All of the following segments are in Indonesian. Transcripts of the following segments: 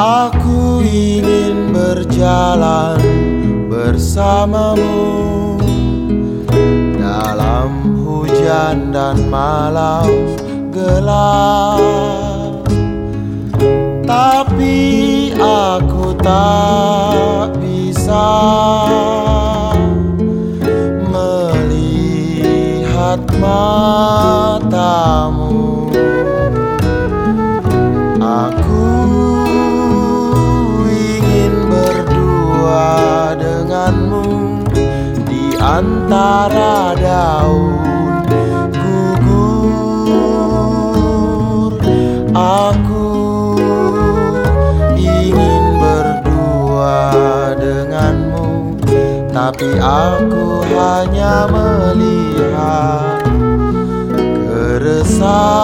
Aku berjalan bersamamu dalam hujan dan malam gelap, tapi aku tak bisa melihat matamu. Aku antara daun gugur. Aku ingin berdua denganmu, tapi aku hanya melihat keresahanmu.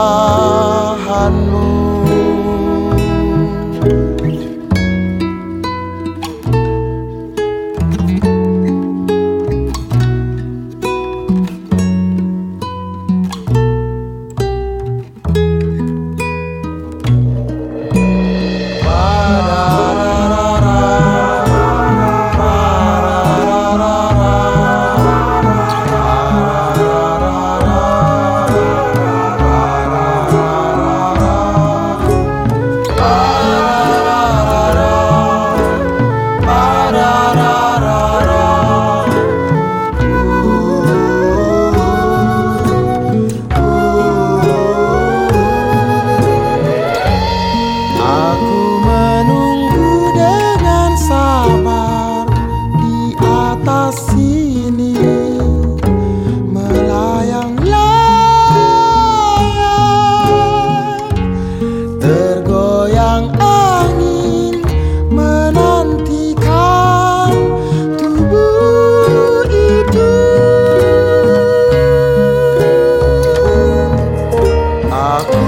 Aku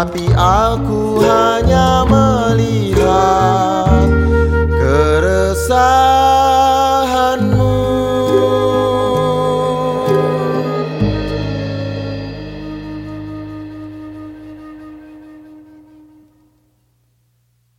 tapi aku.